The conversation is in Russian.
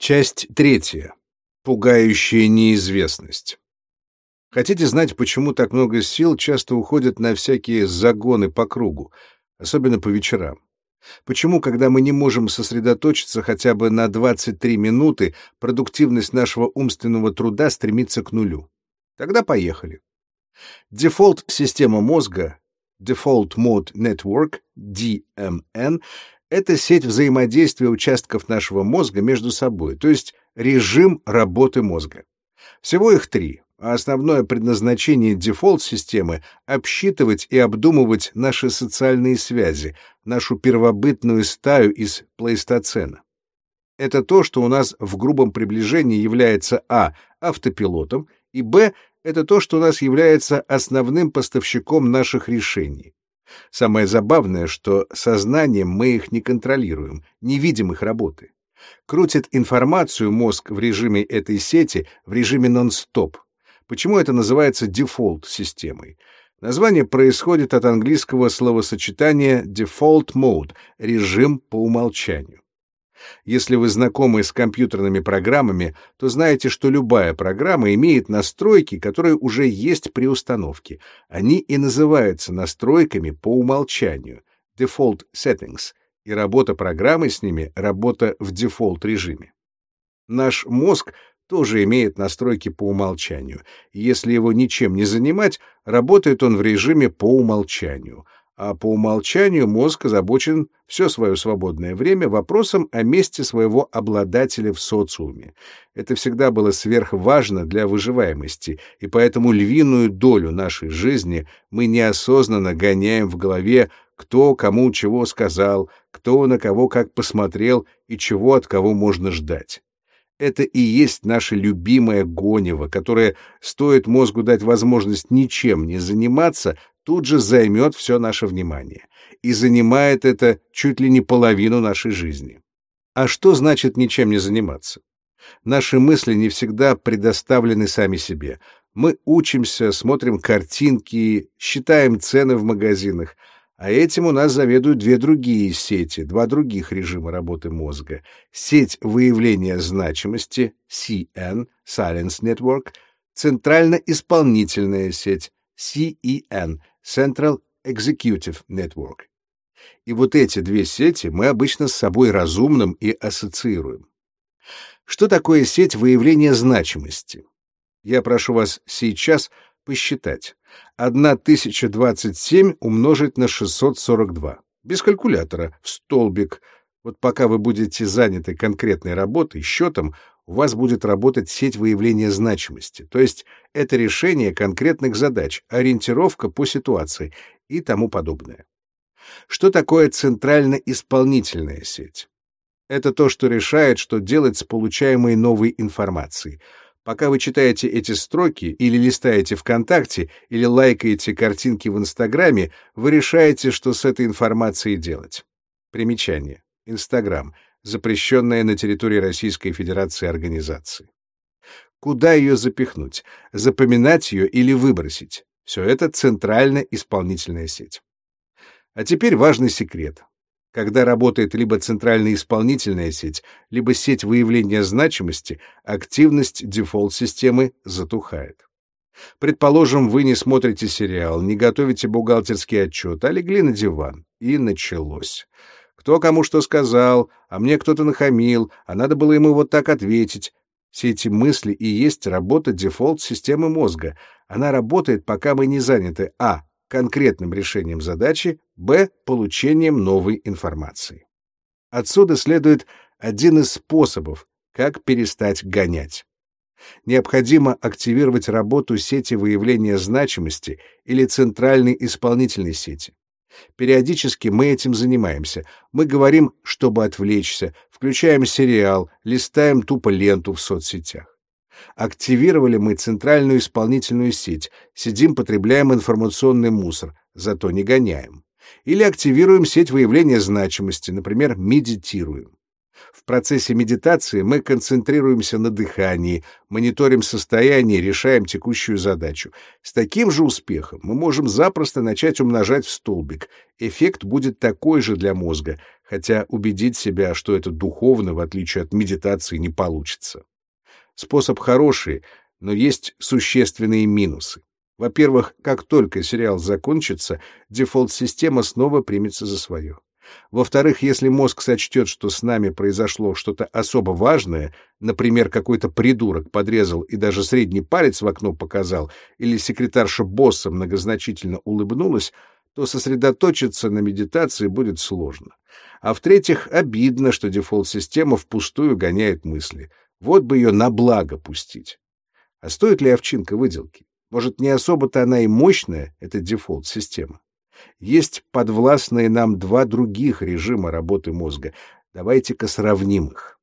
Часть третья. Пугающая неизвестность. Хотите знать, почему так много сил часто уходят на всякие загоны по кругу, особенно по вечерам? Почему, когда мы не можем сосредоточиться хотя бы на 23 минуты, продуктивность нашего умственного труда стремится к нулю? Тогда поехали. Дефолт-система мозга, Default Mode Network, DMN, это сеть взаимодействия участков нашего мозга между собой, то есть режим работы мозга. Всего их три, а основное предназначение дефолт-системы — обсчитывать и обдумывать наши социальные связи, нашу первобытную стаю из плейстоцена. Это то, что у нас в грубом приближении является а. автопилотом, и б. это то, что у нас является основным поставщиком наших решений. Самое забавное, что сознанием мы их не контролируем, не видим их работы. Крутит информацию мозг в режиме этой сети, в режиме нон-стоп. Почему это называется дефолт-системой? Название происходит от английского словосочетания default mode — режим по умолчанию. Если вы знакомы с компьютерными программами, то знаете, что любая программа имеет настройки, которые уже есть при установке. Они и называются настройками по умолчанию — default settings, и работа программы с ними — работа в дефолт-режиме. Наш мозг тоже имеет настройки по умолчанию. Если его ничем не занимать, работает он в режиме по умолчанию — а по умолчанию мозг озабочен все свое свободное время вопросом о месте своего обладателя в социуме. Это всегда было сверхважно для выживаемости, и поэтому львиную долю нашей жизни мы неосознанно гоняем в голове, кто кому чего сказал, кто на кого как посмотрел и чего от кого можно ждать. Это и есть наше любимое гонево, которое, стоит мозгу дать возможность ничем не заниматься, тут же займет все наше внимание. И занимает это чуть ли не половину нашей жизни. А что значит ничем не заниматься? Наши мысли не всегда предоставлены сами себе. Мы учимся, смотрим картинки, считаем цены в магазинах, а этим у нас заведуют две другие сети, два других режима работы мозга. Сеть выявления значимости, CN, Silence Network, центрально-исполнительная сеть, CEN, Central Executive Network. И вот эти две сети мы обычно с собой разумным и ассоциируем. Что такое сеть выявления значимости? Я прошу вас сейчас посчитать. 1027 умножить на 642. Без калькулятора, в столбик. Вот пока вы будете заняты конкретной работой, счетом, у вас будет работать сеть выявления значимости, то есть это решение конкретных задач, ориентировка по ситуации и тому подобное. Что такое центрально-исполнительная сеть? Это то, что решает, что делать с получаемой новой информацией. Пока вы читаете эти строки или листаете ВКонтакте, или лайкаете картинки в Инстаграме, вы решаете, что с этой информацией делать. Примечание. Инстаграм — запрещенная на территории Российской Федерации организации. Куда ее запихнуть? Запоминать ее или выбросить? Все это центральная исполнительная сеть. А теперь важный секрет. Когда работает либо центральная исполнительная сеть, либо сеть выявления значимости, активность дефолт-системы затухает. Предположим, вы не смотрите сериал, не готовите бухгалтерский отчет, а легли на диван. И началось. Кто кому что сказал, а мне кто-то нахамил, а надо было ему вот так ответить. Все эти мысли и есть работа дефолт-системы мозга. Она работает, пока мы не заняты а. конкретным решением задачи, б. получением новой информации. Отсюда следует один из способов, как перестать гонять. Необходимо активировать работу сети выявления значимости или центральной исполнительной сети. Периодически мы этим занимаемся. Мы говорим, чтобы отвлечься, включаем сериал, листаем тупо ленту в соцсетях. Активировали мы центральную исполнительную сеть, сидим, потребляем информационный мусор, зато не гоняем. Или активируем сеть выявления значимости, например, медитируем. В процессе медитации мы концентрируемся на дыхании, мониторим состояние, решаем текущую задачу. С таким же успехом мы можем запросто начать умножать в столбик. Эффект будет такой же для мозга, хотя убедить себя, что это духовно, в отличие от медитации, не получится. Способ хороший, но есть существенные минусы. Во-первых, как только сериал закончится, дефолт-система снова примется за свое. Во-вторых, если мозг сочтет, что с нами произошло что-то особо важное, например, какой-то придурок подрезал и даже средний палец в окно показал, или секретарша босса многозначительно улыбнулась, то сосредоточиться на медитации будет сложно. А в-третьих, обидно, что дефолт-система впустую гоняет мысли. Вот бы ее на благо пустить. А стоит ли овчинка выделки? Может, не особо-то она и мощная, эта дефолт-система? Есть подвластные нам два других режима работы мозга. Давайте-ка сравним их.